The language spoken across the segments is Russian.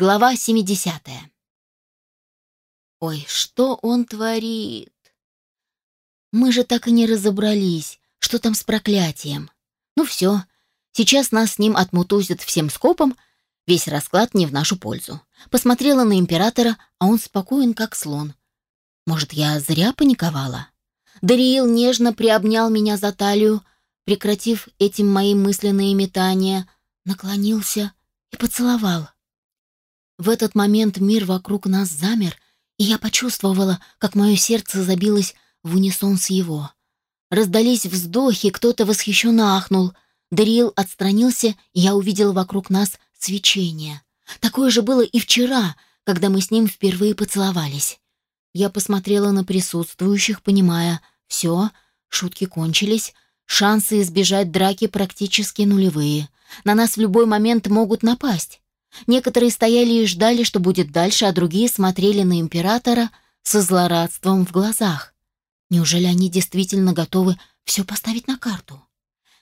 Глава 70. Ой, что он творит? Мы же так и не разобрались, что там с проклятием. Ну все, сейчас нас с ним отмутузят всем скопом, весь расклад не в нашу пользу. Посмотрела на императора, а он спокоен, как слон. Может, я зря паниковала? Дариил нежно приобнял меня за талию, прекратив этим мои мысленные метания, наклонился и поцеловал. В этот момент мир вокруг нас замер, и я почувствовала, как мое сердце забилось в унисон с его. Раздались вздохи, кто-то восхищенно ахнул. Дариил отстранился, и я увидела вокруг нас свечение. Такое же было и вчера, когда мы с ним впервые поцеловались. Я посмотрела на присутствующих, понимая, все, шутки кончились, шансы избежать драки практически нулевые. На нас в любой момент могут напасть. Некоторые стояли и ждали, что будет дальше, а другие смотрели на императора со злорадством в глазах. Неужели они действительно готовы все поставить на карту?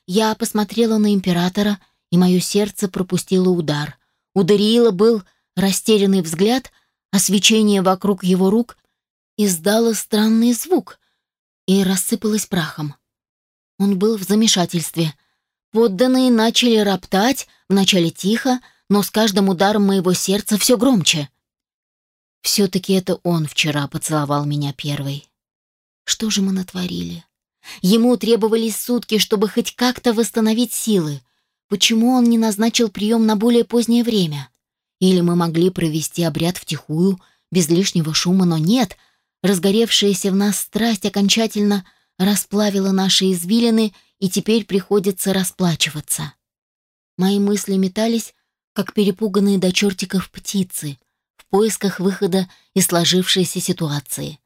Я посмотрела на императора, и мое сердце пропустило удар. У Дариила был растерянный взгляд, а свечение вокруг его рук издало странный звук и рассыпалось прахом. Он был в замешательстве. Подданные начали роптать, вначале тихо, но с каждым ударом моего сердца все громче. Все-таки это он вчера поцеловал меня первой. Что же мы натворили? Ему требовались сутки, чтобы хоть как-то восстановить силы. Почему он не назначил прием на более позднее время? Или мы могли провести обряд втихую, без лишнего шума, но нет. Разгоревшаяся в нас страсть окончательно расплавила наши извилины, и теперь приходится расплачиваться. Мои мысли метались, как перепуганные до чертиков птицы, в поисках выхода из сложившейся ситуации.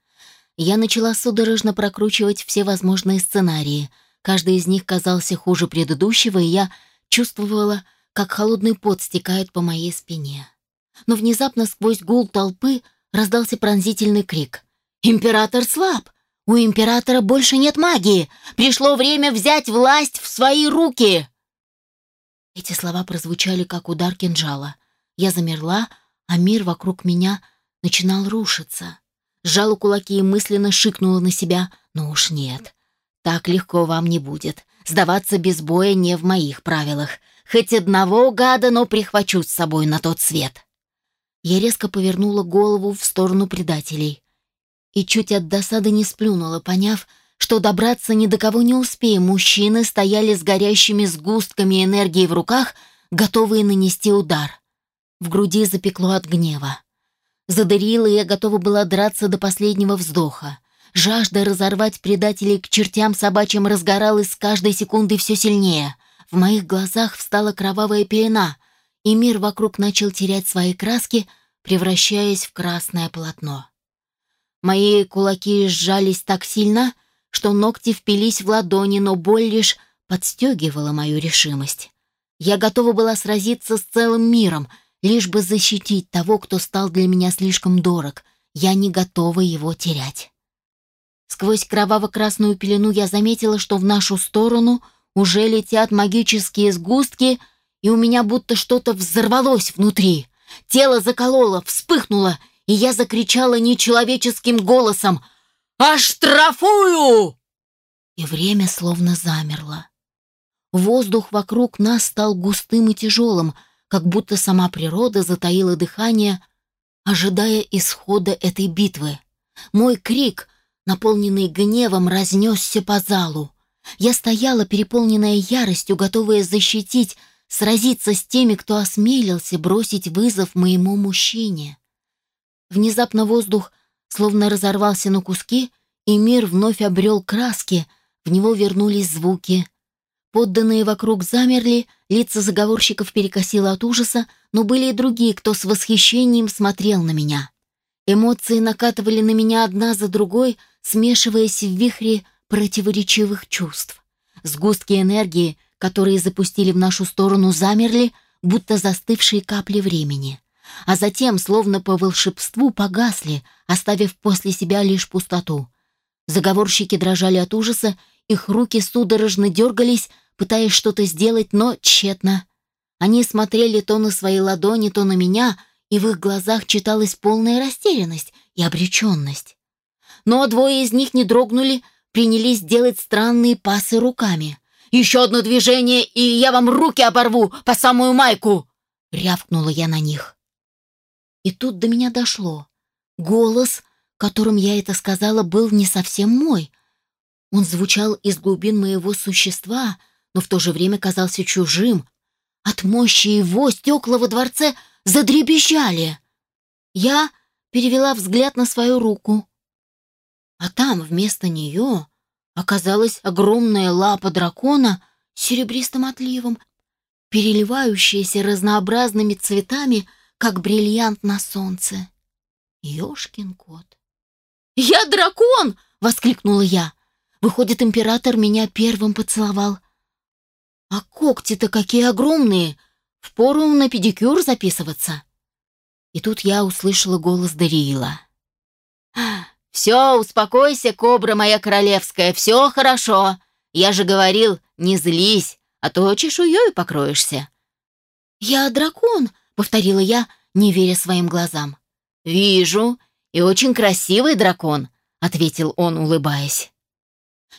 Я начала судорожно прокручивать все возможные сценарии. Каждый из них казался хуже предыдущего, и я чувствовала, как холодный пот стекает по моей спине. Но внезапно сквозь гул толпы раздался пронзительный крик. «Император слаб! У императора больше нет магии! Пришло время взять власть в свои руки!» Эти слова прозвучали, как удар кинжала. Я замерла, а мир вокруг меня начинал рушиться. Сжала кулаки и мысленно шикнула на себя. «Ну уж нет, так легко вам не будет. Сдаваться без боя не в моих правилах. Хоть одного гада, но прихвачу с собой на тот свет». Я резко повернула голову в сторону предателей. И чуть от досады не сплюнула, поняв, что добраться ни до кого не успеем. Мужчины стояли с горящими сгустками энергии в руках, готовые нанести удар. В груди запекло от гнева. Задырила, я готова была драться до последнего вздоха. Жажда разорвать предателей к чертям собачьим разгоралась с каждой секундой все сильнее. В моих глазах встала кровавая пелена, и мир вокруг начал терять свои краски, превращаясь в красное полотно. Мои кулаки сжались так сильно, что ногти впились в ладони, но боль лишь подстегивала мою решимость. Я готова была сразиться с целым миром, лишь бы защитить того, кто стал для меня слишком дорог. Я не готова его терять. Сквозь кроваво-красную пелену я заметила, что в нашу сторону уже летят магические сгустки, и у меня будто что-то взорвалось внутри. Тело закололо, вспыхнуло, и я закричала нечеловеческим голосом «Оштрафую!» И время словно замерло. Воздух вокруг нас стал густым и тяжелым, как будто сама природа затаила дыхание, ожидая исхода этой битвы. Мой крик, наполненный гневом, разнесся по залу. Я стояла, переполненная яростью, готовая защитить, сразиться с теми, кто осмелился бросить вызов моему мужчине. Внезапно воздух словно разорвался на куски, и мир вновь обрел краски, в него вернулись звуки. Подданные вокруг замерли, лица заговорщиков перекосило от ужаса, но были и другие, кто с восхищением смотрел на меня. Эмоции накатывали на меня одна за другой, смешиваясь в вихре противоречивых чувств. Сгустки энергии, которые запустили в нашу сторону, замерли, будто застывшие капли времени а затем, словно по волшебству, погасли, оставив после себя лишь пустоту. Заговорщики дрожали от ужаса, их руки судорожно дергались, пытаясь что-то сделать, но тщетно. Они смотрели то на свои ладони, то на меня, и в их глазах читалась полная растерянность и обреченность. Но двое из них не дрогнули, принялись делать странные пасы руками. «Еще одно движение, и я вам руки оборву по самую майку!» — рявкнула я на них. И тут до меня дошло. Голос, которым я это сказала, был не совсем мой. Он звучал из глубин моего существа, но в то же время казался чужим. От мощи его стекла во дворце задребезжали. Я перевела взгляд на свою руку. А там вместо нее оказалась огромная лапа дракона с серебристым отливом, переливающаяся разнообразными цветами, как бриллиант на солнце. Ёшкин кот. «Я дракон!» — воскликнула я. «Выходит, император меня первым поцеловал. А когти-то какие огромные! Впору на педикюр записываться!» И тут я услышала голос Дариила. «Все, успокойся, кобра моя королевская, все хорошо. Я же говорил, не злись, а то чешуей покроешься». «Я дракон», — повторила я, не веря своим глазам. «Вижу, и очень красивый дракон», — ответил он, улыбаясь.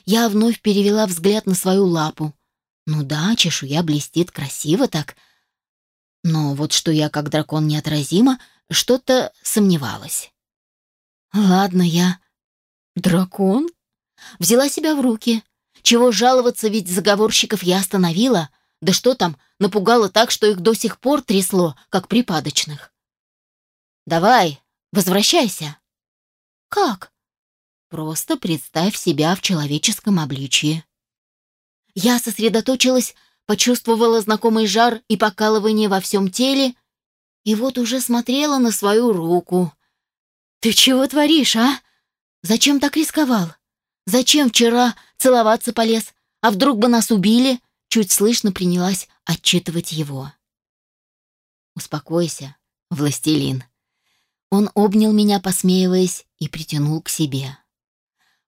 Я вновь перевела взгляд на свою лапу. Ну да, чешуя блестит красиво так. Но вот что я как дракон неотразима, что-то сомневалась. Ладно, я... Дракон? Взяла себя в руки. Чего жаловаться, ведь заговорщиков я остановила. Да что там, напугала так, что их до сих пор трясло, как припадочных. «Давай, возвращайся». «Как?» «Просто представь себя в человеческом обличье». Я сосредоточилась, почувствовала знакомый жар и покалывание во всем теле, и вот уже смотрела на свою руку, «Ты чего творишь, а? Зачем так рисковал? Зачем вчера целоваться полез? А вдруг бы нас убили?» Чуть слышно принялась отчитывать его. «Успокойся, властелин». Он обнял меня, посмеиваясь, и притянул к себе.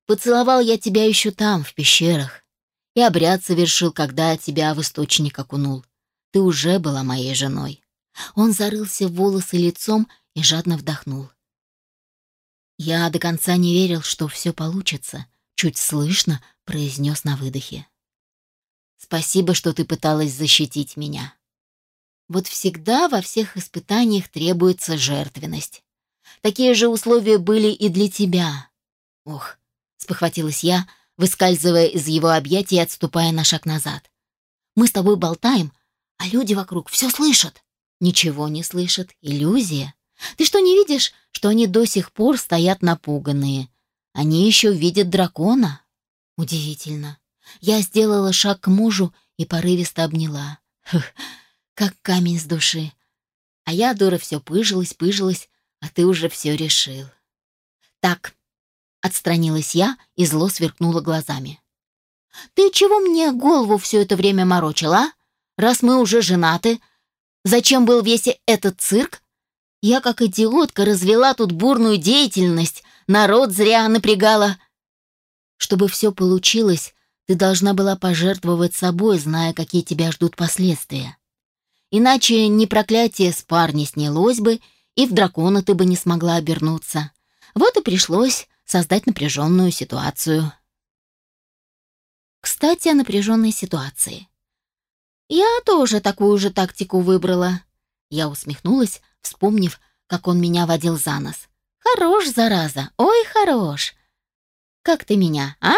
«Поцеловал я тебя еще там, в пещерах, и обряд совершил, когда тебя в источник окунул. Ты уже была моей женой». Он зарылся в волосы лицом и жадно вдохнул. Я до конца не верил, что все получится, чуть слышно произнес на выдохе. Спасибо, что ты пыталась защитить меня. Вот всегда во всех испытаниях требуется жертвенность. Такие же условия были и для тебя. Ох, спохватилась я, выскальзывая из его объятий и отступая на шаг назад. Мы с тобой болтаем, а люди вокруг все слышат. Ничего не слышат. Иллюзия. Ты что, не видишь, что они до сих пор стоят напуганные? Они еще видят дракона? Удивительно. Я сделала шаг к мужу и порывисто обняла. Фух, как камень с души. А я, дура, все пыжилась, пыжилась, а ты уже все решил. Так, отстранилась я и зло сверкнула глазами. Ты чего мне голову все это время морочила, а? Раз мы уже женаты, зачем был весь этот цирк я, как идиотка, развела тут бурную деятельность, народ зря напрягала. Чтобы все получилось, ты должна была пожертвовать собой, зная, какие тебя ждут последствия. Иначе ни проклятие с парня снялось бы, и в дракона ты бы не смогла обернуться. Вот и пришлось создать напряженную ситуацию. Кстати, о напряженной ситуации. Я тоже такую же тактику выбрала. Я усмехнулась, вспомнив, как он меня водил за нос. «Хорош, зараза, ой, хорош! Как ты меня, а?»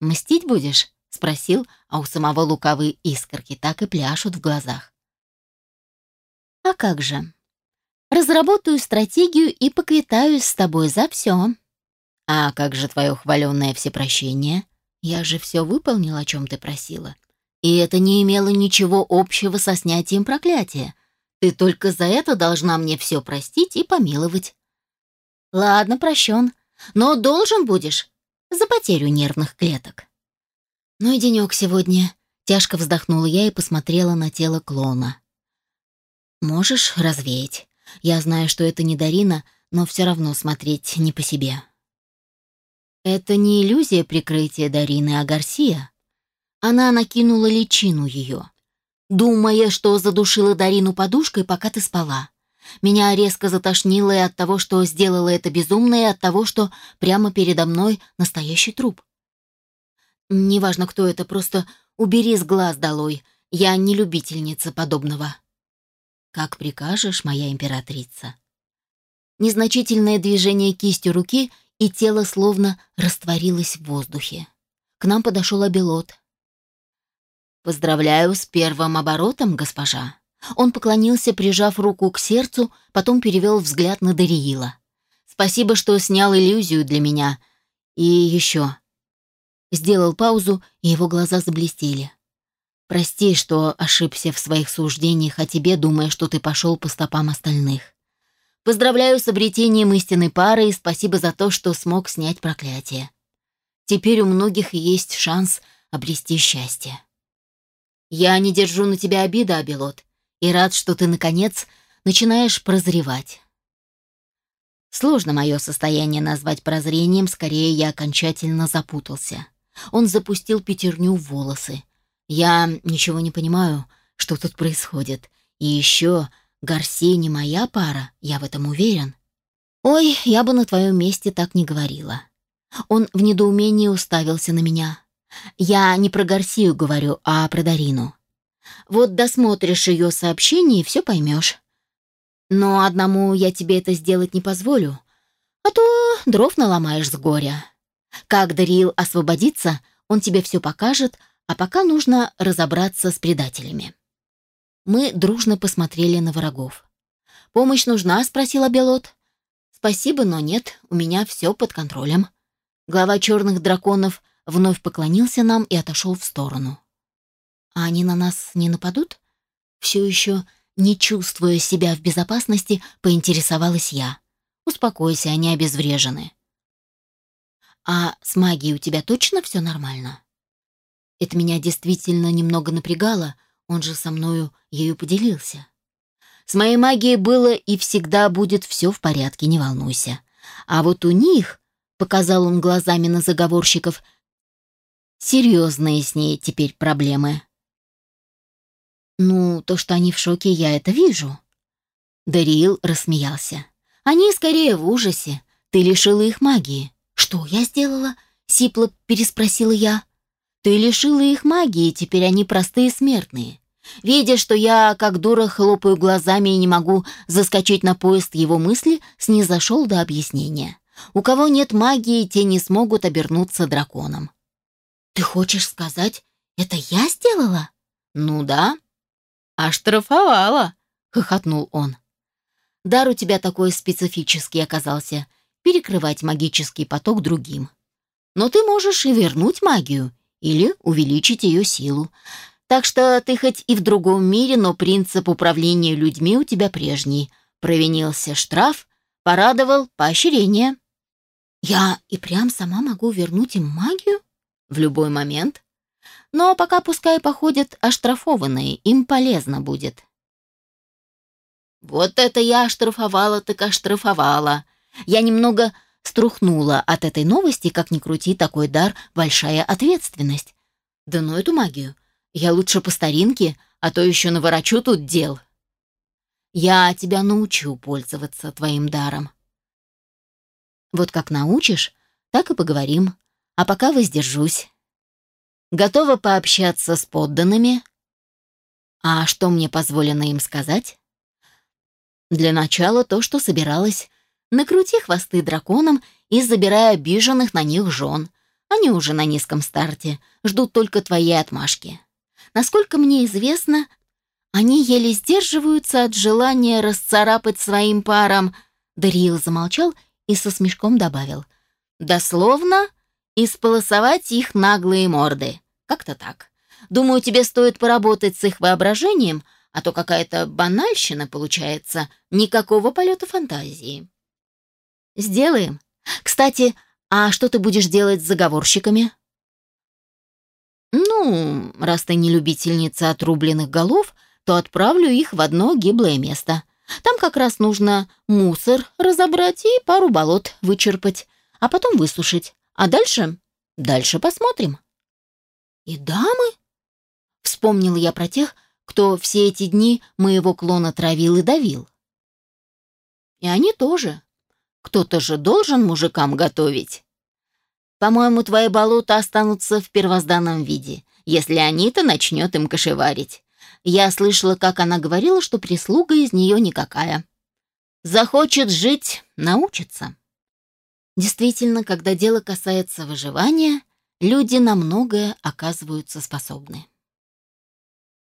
«Мстить будешь?» — спросил, а у самого лукавые искорки так и пляшут в глазах. «А как же? Разработаю стратегию и поквитаюсь с тобой за все». «А как же твое хваленное всепрощение? Я же все выполнил, о чем ты просила. И это не имело ничего общего со снятием проклятия. Ты только за это должна мне все простить и помиловать. Ладно, прощен, но должен будешь за потерю нервных клеток. Ну и денек сегодня. Тяжко вздохнула я и посмотрела на тело клона. Можешь развеять. Я знаю, что это не Дарина, но все равно смотреть не по себе. Это не иллюзия прикрытия Дарины, а Гарсия. Она накинула личину ее думая, что задушила Дарину подушкой, пока ты спала. Меня резко затошнило и от того, что сделала это безумно, и от того, что прямо передо мной настоящий труп. Неважно, кто это, просто убери с глаз долой. Я не любительница подобного. Как прикажешь, моя императрица. Незначительное движение кистью руки, и тело словно растворилось в воздухе. К нам подошел обелот. «Поздравляю с первым оборотом, госпожа». Он поклонился, прижав руку к сердцу, потом перевел взгляд на Дариила. «Спасибо, что снял иллюзию для меня. И еще...» Сделал паузу, и его глаза заблестели. «Прости, что ошибся в своих суждениях о тебе, думая, что ты пошел по стопам остальных. Поздравляю с обретением истинной пары и спасибо за то, что смог снять проклятие. Теперь у многих есть шанс обрести счастье. Я не держу на тебя обиды, Абелот, и рад, что ты, наконец, начинаешь прозревать. Сложно мое состояние назвать прозрением, скорее я окончательно запутался. Он запустил пятерню в волосы. Я ничего не понимаю, что тут происходит. И еще Гарсия не моя пара, я в этом уверен. Ой, я бы на твоем месте так не говорила. Он в недоумении уставился на меня. Я не про Гарсию говорю, а про Дарину. Вот досмотришь ее сообщение и все поймешь. Но одному я тебе это сделать не позволю, а то дров наломаешь с горя. Как Дарил освободится, он тебе все покажет, а пока нужно разобраться с предателями. Мы дружно посмотрели на врагов. «Помощь нужна?» — спросила Белот. «Спасибо, но нет, у меня все под контролем». Глава черных драконов вновь поклонился нам и отошел в сторону. «А они на нас не нападут?» Все еще, не чувствуя себя в безопасности, поинтересовалась я. «Успокойся, они обезврежены». «А с магией у тебя точно все нормально?» Это меня действительно немного напрягало, он же со мною ею поделился. С моей магией было и всегда будет все в порядке, не волнуйся. А вот у них, показал он глазами на заговорщиков, серьезные с ней теперь проблемы. Ну, то, что они в шоке, я это вижу. Дариил рассмеялся. Они скорее в ужасе. Ты лишила их магии. «Что я сделала?» — сипло переспросила я. «Ты лишила их магии, теперь они простые смертные. Видя, что я, как дура, хлопаю глазами и не могу заскочить на поезд его мысли, снизошел до объяснения. У кого нет магии, те не смогут обернуться драконом». «Ты хочешь сказать, это я сделала?» «Ну да». «Оштрафовала», — хохотнул он. «Дар у тебя такой специфический оказался перекрывать магический поток другим. Но ты можешь и вернуть магию, или увеличить ее силу. Так что ты хоть и в другом мире, но принцип управления людьми у тебя прежний. Провинился штраф, порадовал поощрение. Я и прям сама могу вернуть им магию? В любой момент. Но пока пускай походят оштрафованные, им полезно будет. Вот это я оштрафовала, так оштрафовала. Я немного струхнула от этой новости, как ни крути, такой дар — большая ответственность. Да ну эту магию. Я лучше по старинке, а то еще наворочу тут дел. Я тебя научу пользоваться твоим даром. Вот как научишь, так и поговорим. А пока воздержусь. Готова пообщаться с подданными? А что мне позволено им сказать? Для начала то, что собиралась Накрути хвосты драконам и забирай обиженных на них жен. Они уже на низком старте, ждут только твоей отмашки. Насколько мне известно, они еле сдерживаются от желания расцарапать своим парам. Дариил замолчал и со смешком добавил. Дословно, исполосовать их наглые морды. Как-то так. Думаю, тебе стоит поработать с их воображением, а то какая-то банальщина получается, никакого полета фантазии. «Сделаем. Кстати, а что ты будешь делать с заговорщиками?» «Ну, раз ты не любительница отрубленных голов, то отправлю их в одно гиблое место. Там как раз нужно мусор разобрать и пару болот вычерпать, а потом высушить. А дальше? Дальше посмотрим». «И дамы?» Вспомнила я про тех, кто все эти дни моего клона травил и давил. И они тоже. Кто-то же должен мужикам готовить. По-моему, твои болота останутся в первозданном виде, если Анита начнет им кошеварить. Я слышала, как она говорила, что прислуга из нее никакая. Захочет жить — научится. Действительно, когда дело касается выживания, люди на многое оказываются способны.